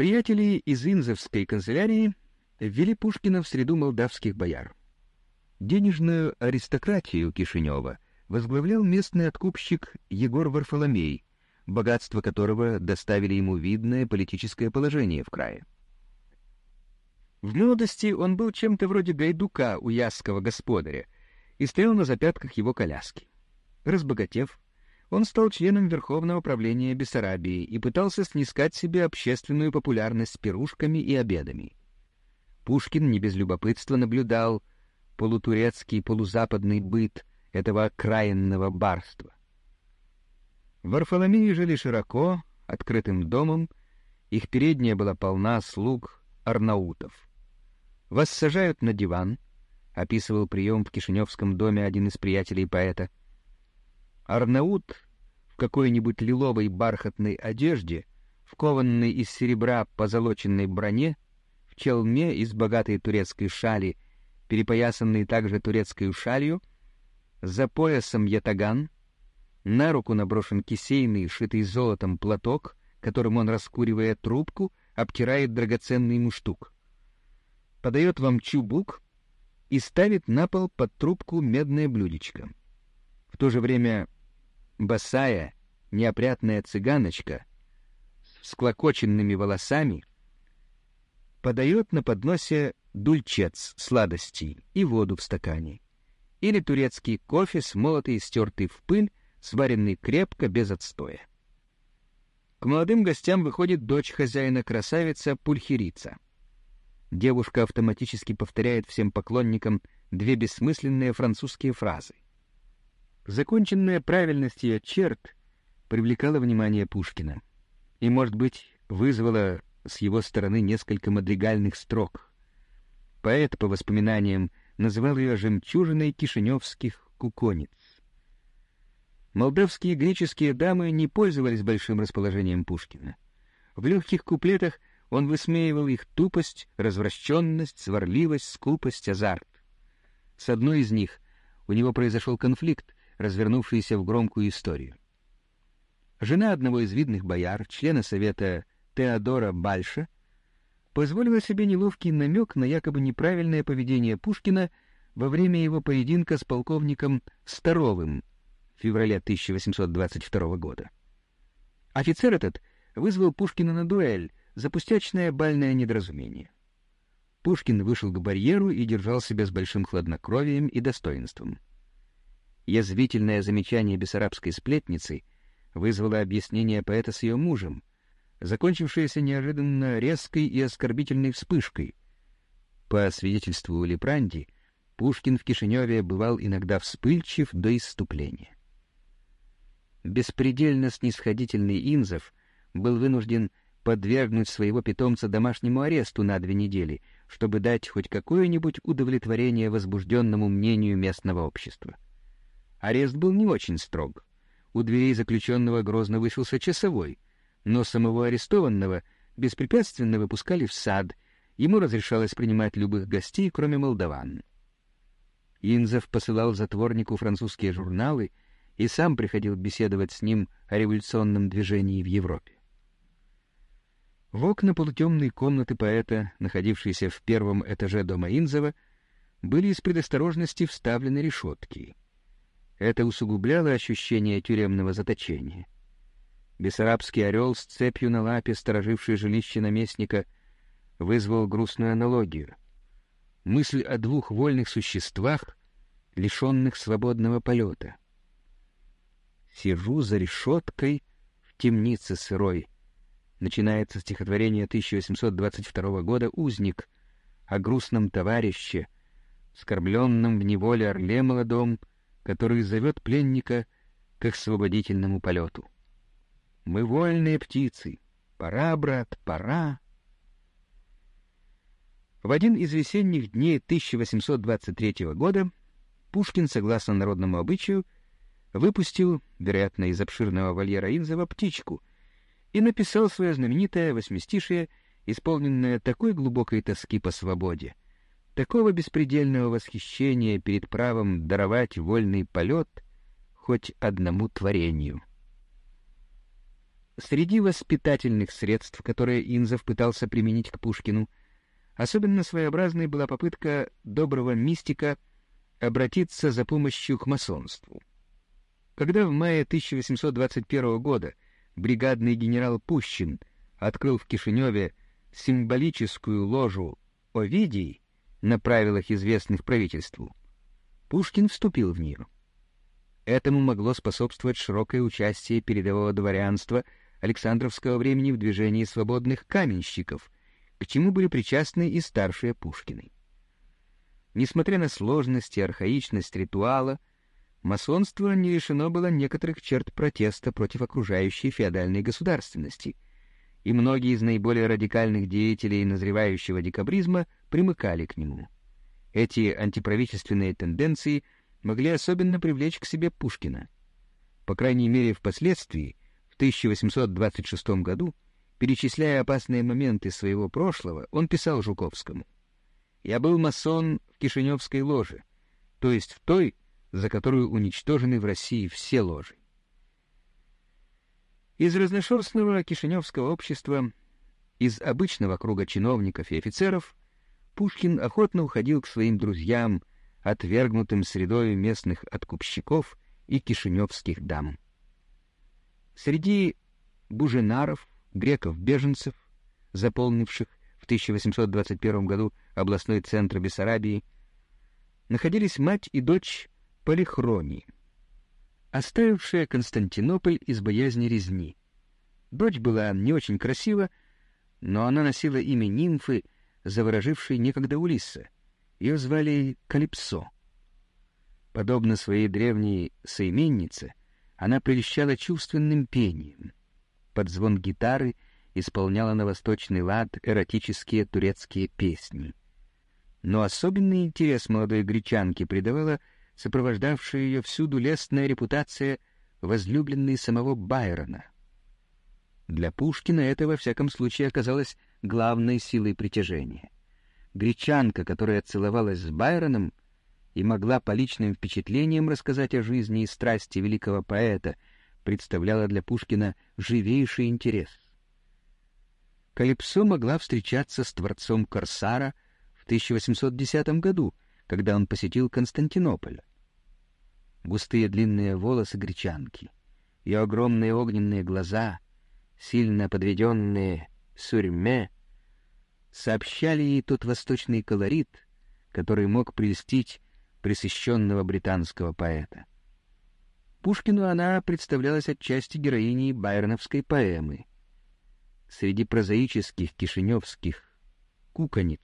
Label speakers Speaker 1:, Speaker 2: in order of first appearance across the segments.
Speaker 1: Приятели из Инзовской канцелярии ввели Пушкина в среду молдавских бояр. Денежную аристократию Кишинева возглавлял местный откупщик Егор Варфоломей, богатство которого доставили ему видное политическое положение в крае. В молодости он был чем-то вроде гайдука у ясского господаря и стоял на запятках его коляски. Разбогатев, он стал членом Верховного правления Бессарабии и пытался снискать себе общественную популярность с пирушками и обедами. Пушкин не без любопытства наблюдал полутурецкий полузападный быт этого окраинного барства. Варфоломеи жили широко, открытым домом, их передняя была полна слуг арнаутов. «Вас сажают на диван», — описывал прием в Кишиневском доме один из приятелей поэта. Арнаут в какой-нибудь лиловой бархатной одежде, в кованной из серебра позолоченной броне, в челме из богатой турецкой шали, перепоясанной также турецкой шалью, за поясом ятаган — на руку наброшен кисейный, шитый золотом платок, которым он, раскуривая трубку, обтирает драгоценный муштук. Подает вам чубук и ставит на пол под трубку медное блюдечко. В то же время босая, неопрятная цыганочка с склокоченными волосами подает на подносе дульчец сладостей и воду в стакане, или турецкий кофе, смолотый и стертый в пыль, сваренный крепко, без отстоя. К молодым гостям выходит дочь хозяина-красавица Пульхерица. Девушка автоматически повторяет всем поклонникам две бессмысленные французские фразы. Законченная правильность ее черт привлекала внимание Пушкина и, может быть, вызвала с его стороны несколько мадригальных строк. Поэт, по воспоминаниям, называл ее жемчужиной кишиневских куконниц. Молдавские греческие дамы не пользовались большим расположением Пушкина. В легких куплетах он высмеивал их тупость, развращенность, сварливость, скупость, азарт. С одной из них у него произошел конфликт, развернувшийся в громкую историю. Жена одного из видных бояр, члена совета Теодора Бальша, позволила себе неловкий намек на якобы неправильное поведение Пушкина во время его поединка с полковником Старовым в феврале 1822 года. Офицер этот вызвал Пушкина на дуэль за пустячное бальное недоразумение. Пушкин вышел к барьеру и держал себя с большим хладнокровием и достоинством. Язвительное замечание бессарабской сплетницы вызвало объяснение поэта с ее мужем, закончившееся неожиданно резкой и оскорбительной вспышкой. По свидетельству Лепранди, Пушкин в Кишиневе бывал иногда вспыльчив до исступления. Беспредельно снисходительный Инзов был вынужден подвергнуть своего питомца домашнему аресту на две недели, чтобы дать хоть какое-нибудь удовлетворение возбужденному мнению местного общества. Арест был не очень строг. У дверей заключенного грозно высился часовой, но самого арестованного беспрепятственно выпускали в сад, ему разрешалось принимать любых гостей, кроме молдаван. Инзов посылал затворнику французские журналы — и сам приходил беседовать с ним о революционном движении в Европе. В окна полутемной комнаты поэта, находившейся в первом этаже дома Инзова, были из предосторожности вставлены решетки. Это усугубляло ощущение тюремного заточения. Бессарабский орел с цепью на лапе, стороживший жилище наместника, вызвал грустную аналогию. Мысль о двух вольных существах, лишенных свободного полета. Сижу за решеткой в темнице сырой. Начинается стихотворение 1822 года «Узник» о грустном товарище, скорбленном в неволе орле молодом, который зовет пленника к освободительному полету. Мы вольные птицы. Пора, брат, пора. В один из весенних дней 1823 года Пушкин, согласно народному обычаю, выпустил, вероятно, из обширного вольера Инзова, птичку и написал свое знаменитое восьмистишие, исполненное такой глубокой тоски по свободе, такого беспредельного восхищения перед правом даровать вольный полет хоть одному творению. Среди воспитательных средств, которые Инзов пытался применить к Пушкину, особенно своеобразной была попытка доброго мистика обратиться за помощью к масонству. Когда в мае 1821 года бригадный генерал Пущин открыл в Кишиневе символическую ложу Овидий на правилах, известных правительству, Пушкин вступил в нее. Этому могло способствовать широкое участие передового дворянства Александровского времени в движении свободных каменщиков, к чему были причастны и старшие Пушкины. Несмотря на сложность и архаичность ритуала, масонство не лишено было некоторых черт протеста против окружающей феодальной государственности, и многие из наиболее радикальных деятелей назревающего декабризма примыкали к нему. Эти антиправительственные тенденции могли особенно привлечь к себе Пушкина. По крайней мере, впоследствии, в 1826 году, перечисляя опасные моменты своего прошлого, он писал Жуковскому «Я был масон в Кишиневской ложе, то есть в той, за которую уничтожены в России все ложи. Из разношерстного кишиневского общества, из обычного круга чиновников и офицеров, Пушкин охотно уходил к своим друзьям, отвергнутым средой местных откупщиков и кишиневских дам. Среди буженаров, греков-беженцев, заполнивших в 1821 году областной центр Бессарабии, находились мать и дочь Полихронии, оставившая Константинополь из боязни резни. Дочь была не очень красива, но она носила имя нимфы, заворожившей некогда Улисса. Ее звали Калипсо. Подобно своей древней соименнице, она прельщала чувственным пением. Под звон гитары исполняла на восточный лад эротические турецкие песни. Но особенный интерес молодой гречанки придавала сопровождавшая ее всюду лестная репутация возлюбленной самого Байрона. Для Пушкина это, во всяком случае, оказалось главной силой притяжения. Гречанка, которая целовалась с Байроном и могла по личным впечатлениям рассказать о жизни и страсти великого поэта, представляла для Пушкина живейший интерес. Калипсо могла встречаться с творцом Корсара в 1810 году, когда он посетил Константинополь густые длинные волосы гречанки, ее огромные огненные глаза, сильно подведенные сурьме, сообщали ей тот восточный колорит, который мог прельстить пресыщенного британского поэта. Пушкину она представлялась отчасти героиней байроновской поэмы. Среди прозаических кишиневских кукониц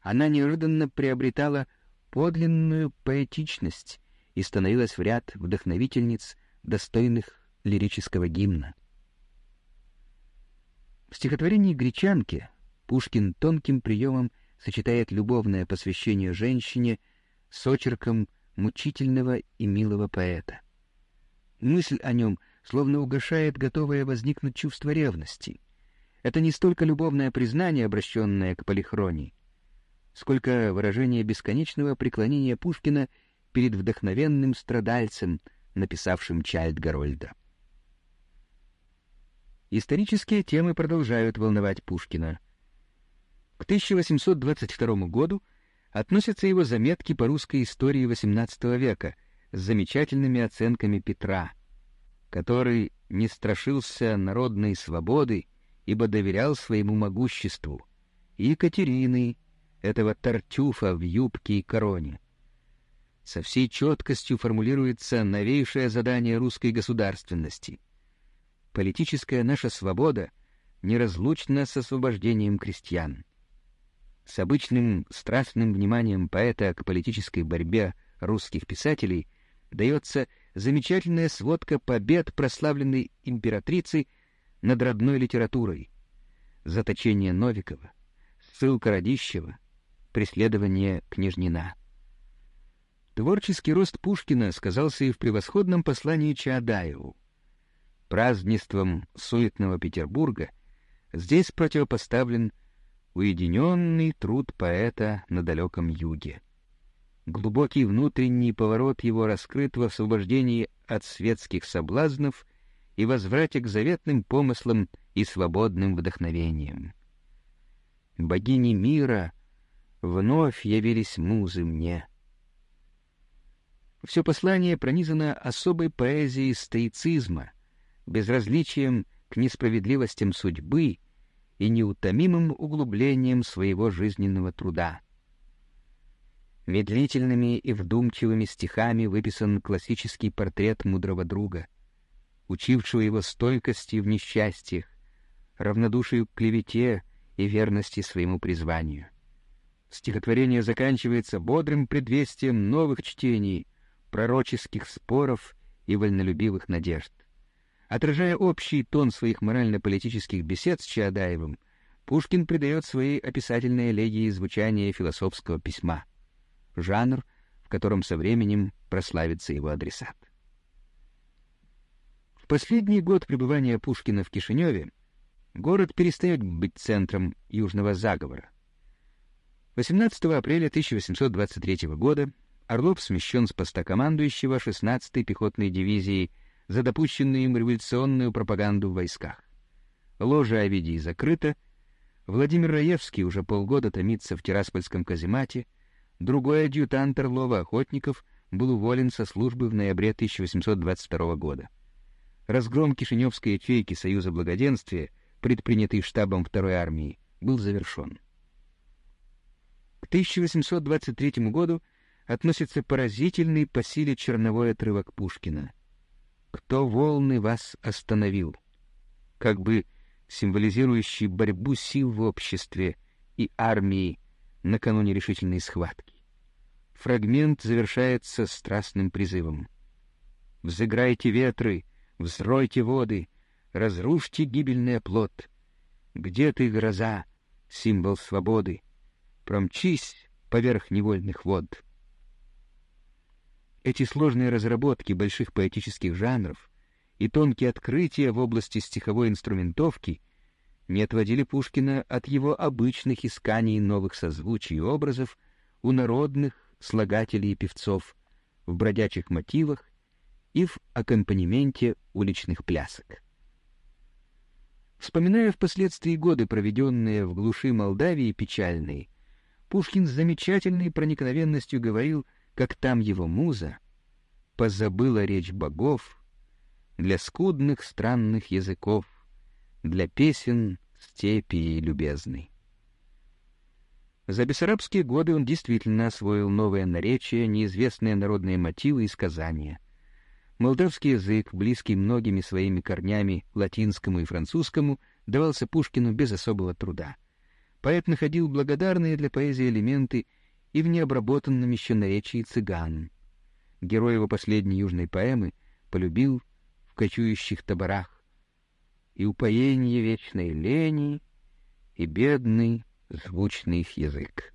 Speaker 1: она неожиданно приобретала подлинную поэтичность и становилась в ряд вдохновительниц, достойных лирического гимна. В стихотворении «Гречанки» Пушкин тонким приемом сочетает любовное посвящение женщине с очерком мучительного и милого поэта. Мысль о нем словно угошает готовое возникнуть чувство ревности. Это не столько любовное признание, обращенное к полихронии, сколько выражение бесконечного преклонения Пушкина перед вдохновенным страдальцем, написавшим Чайльд Гарольда. Исторические темы продолжают волновать Пушкина. К 1822 году относятся его заметки по русской истории XVIII века с замечательными оценками Петра, который не страшился народной свободы, ибо доверял своему могуществу, и Екатерины, этого тартюфа в юбке и короне со всей четкостью формулируется новейшее задание русской государственности. Политическая наша свобода неразлучна с освобождением крестьян. С обычным страстным вниманием поэта к политической борьбе русских писателей дается замечательная сводка побед прославленной императрицы над родной литературой, заточение Новикова, ссылка Радищева, преследование Княжнина. Творческий рост Пушкина сказался и в превосходном послании Чаадаеву. Празднеством суетного Петербурга здесь противопоставлен уединенный труд поэта на далеком юге. Глубокий внутренний поворот его раскрыт в освобождении от светских соблазнов и возврате к заветным помыслам и свободным вдохновениям. Богини мира вновь явились музы мне. Все послание пронизано особой поэзией стоицизма, безразличием к несправедливостям судьбы и неутомимым углублением своего жизненного труда. Медлительными и вдумчивыми стихами выписан классический портрет мудрого друга, учившего его стойкости в несчастьях, равнодушию к клевете и верности своему призванию. Стихотворение заканчивается бодрым предвестием новых чтений, пророческих споров и вольнолюбивых надежд. Отражая общий тон своих морально-политических бесед с Чаадаевым, Пушкин придает своей описательной элегии звучание философского письма, жанр, в котором со временем прославится его адресат. В последний год пребывания Пушкина в Кишиневе город перестает быть центром южного заговора. 18 апреля 1823 года Орлов смещен с поста командующего 16-й пехотной дивизии за допущенную им революционную пропаганду в войсках. Ложа Овидии закрыта, Владимир Раевский уже полгода томится в Тираспольском каземате, другой адъютант Орлова Охотников был уволен со службы в ноябре 1822 года. Разгром Кишиневской ячейки Союза Благоденствия, предпринятый штабом Второй армии, был завершен. К 1823 году относится поразительный по силе черновой отрывок Пушкина — кто волны вас остановил, как бы символизирующий борьбу сил в обществе и армии накануне решительной схватки. Фрагмент завершается страстным призывом. «Взыграйте ветры, взройте воды, разрушьте гибельный оплот. Где ты, гроза, символ свободы? Промчись поверх невольных вод». Эти сложные разработки больших поэтических жанров и тонкие открытия в области стиховой инструментовки не отводили Пушкина от его обычных исканий новых созвучий и образов у народных слагателей и певцов в бродячих мотивах и в аккомпанементе уличных плясок. Вспоминая впоследствии годы, проведенные в глуши Молдавии печальные, Пушкин с замечательной проникновенностью говорил — как там его муза позабыла речь богов для скудных странных языков, для песен степи любезной. За бессарабские годы он действительно освоил новое наречие, неизвестные народные мотивы и сказания. Молдавский язык, близкий многими своими корнями латинскому и французскому, давался Пушкину без особого труда. Поэт находил благодарные для поэзии элементы и в необработанном еще наречии цыган. Герой его последней южной поэмы полюбил в кочующих таборах и упоение вечной лени, и бедный звучный их язык.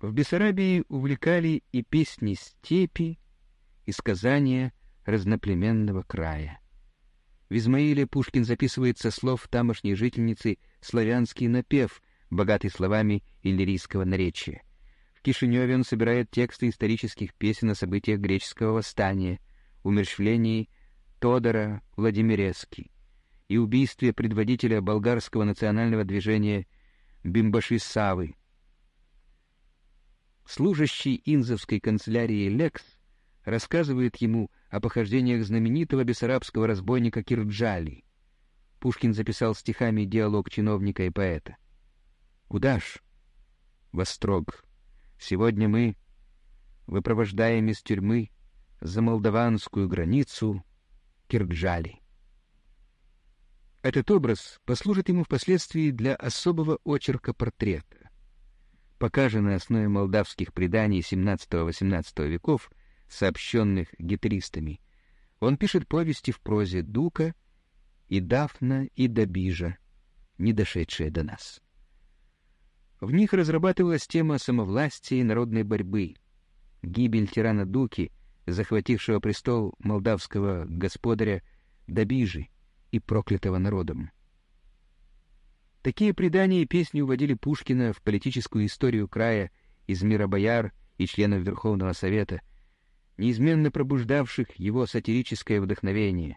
Speaker 1: В Бессарабии увлекали и песни степи, и сказания разноплеменного края. В Измаиле Пушкин записывает со слов тамошней жительницы славянский напев — богатый словами иллирийского наречия. В Кишиневе он собирает тексты исторических песен о событиях греческого восстания, умерщвлении Тодора Владимирецки и убийстве предводителя болгарского национального движения Бимбаши Савы. Служащий Инзовской канцелярии Лекс рассказывает ему о похождениях знаменитого бессарабского разбойника Кирджали. Пушкин записал стихами диалог чиновника и поэта. Куда ж? Вострог. Сегодня мы выпровождаем из тюрьмы за молдаванскую границу Киргджали. Этот образ послужит ему впоследствии для особого очерка портрета. Пока же на основе молдавских преданий XVII-XVIII веков, сообщенных гитаристами, он пишет повести в прозе Дука и Дафна и Добижа, не дошедшие до нас. В них разрабатывалась тема самовластия и народной борьбы, гибель тирана Дуки, захватившего престол молдавского господаря Добижи и проклятого народом. Такие предания и песни уводили Пушкина в политическую историю края из мира бояр и членов Верховного Совета, неизменно пробуждавших его сатирическое вдохновение,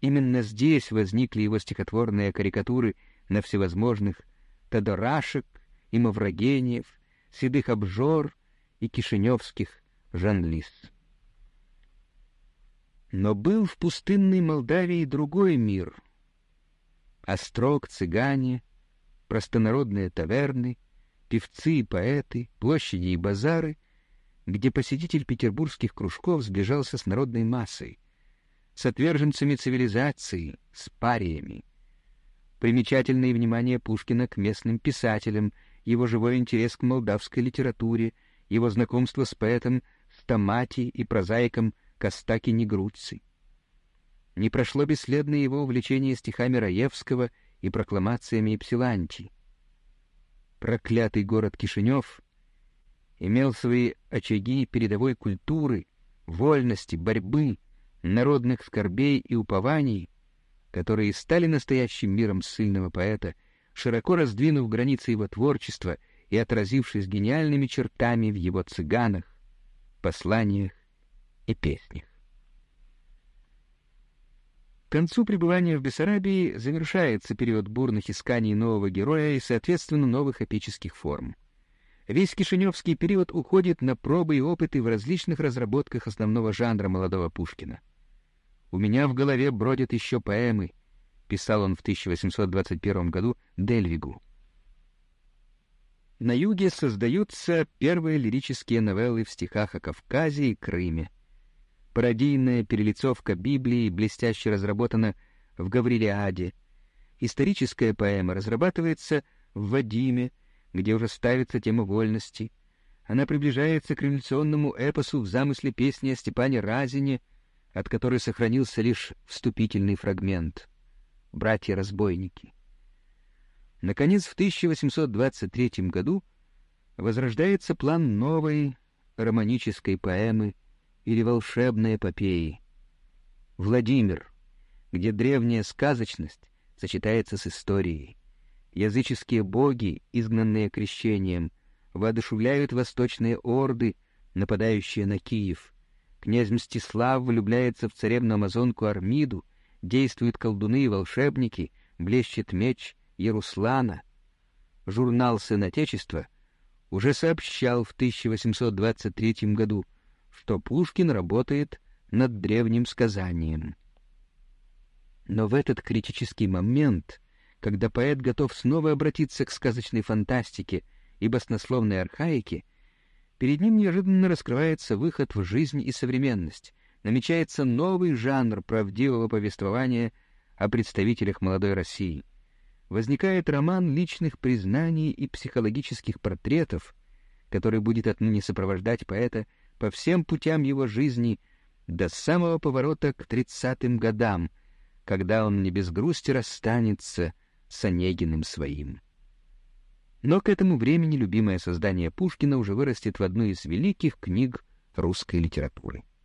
Speaker 1: Именно здесь возникли его стихотворные карикатуры на всевозможных Тодорашек и Маврогениев, седых обжор и кишиневских жанлис. Но был в пустынной Молдавии другой мир. Острог, цыгане, простонародные таверны, певцы и поэты, площади и базары, где посетитель петербургских кружков сближался с народной массой, с отверженцами цивилизации, с париями. Примечательное внимание Пушкина к местным писателям, его живой интерес к молдавской литературе, его знакомство с поэтом Стамати и прозаиком Костаки Негрудцы. Не прошло бесследно его увлечение стихами Раевского и прокламациями Ипсиланти. Проклятый город Кишинев имел свои очаги передовой культуры, вольности, борьбы, народных скорбей и упований, которые стали настоящим миром сильного поэта, широко раздвинув границы его творчества и отразившись гениальными чертами в его цыганах, посланиях и песнях. К концу пребывания в Бессарабии завершается период бурных исканий нового героя и, соответственно, новых эпических форм. Весь Кишиневский период уходит на пробы и опыты в различных разработках основного жанра молодого Пушкина. «У меня в голове бродят еще поэмы», — писал он в 1821 году Дельвигу. На юге создаются первые лирические новеллы в стихах о Кавказе и Крыме. Пародийная перелицовка Библии блестяще разработана в Гаврилиаде. Историческая поэма разрабатывается в Вадиме, где уже ставится тема вольности. Она приближается к революционному эпосу в замысле песни о Степане Разине, от которой сохранился лишь вступительный фрагмент «Братья-разбойники». Наконец, в 1823 году возрождается план новой романической поэмы или волшебной эпопеи. Владимир, где древняя сказочность сочетается с историей. Языческие боги, изгнанные крещением, воодушевляют восточные орды, нападающие на Киев. Князь Мстислав влюбляется в царевну-амазонку Армиду, действуют колдуны и волшебники, блещет меч Яруслана. Журнал «Сын Отечества» уже сообщал в 1823 году — что Пушкин работает над древним сказанием. Но в этот критический момент, когда поэт готов снова обратиться к сказочной фантастике и баснословной архаике, перед ним неожиданно раскрывается выход в жизнь и современность, намечается новый жанр правдивого повествования о представителях молодой России. Возникает роман личных признаний и психологических портретов, который будет отныне сопровождать поэта по всем путям его жизни до самого поворота к тридцатым годам, когда он не без грусти расстанется с Онегиным своим. Но к этому времени любимое создание Пушкина уже вырастет в одну из великих книг русской литературы.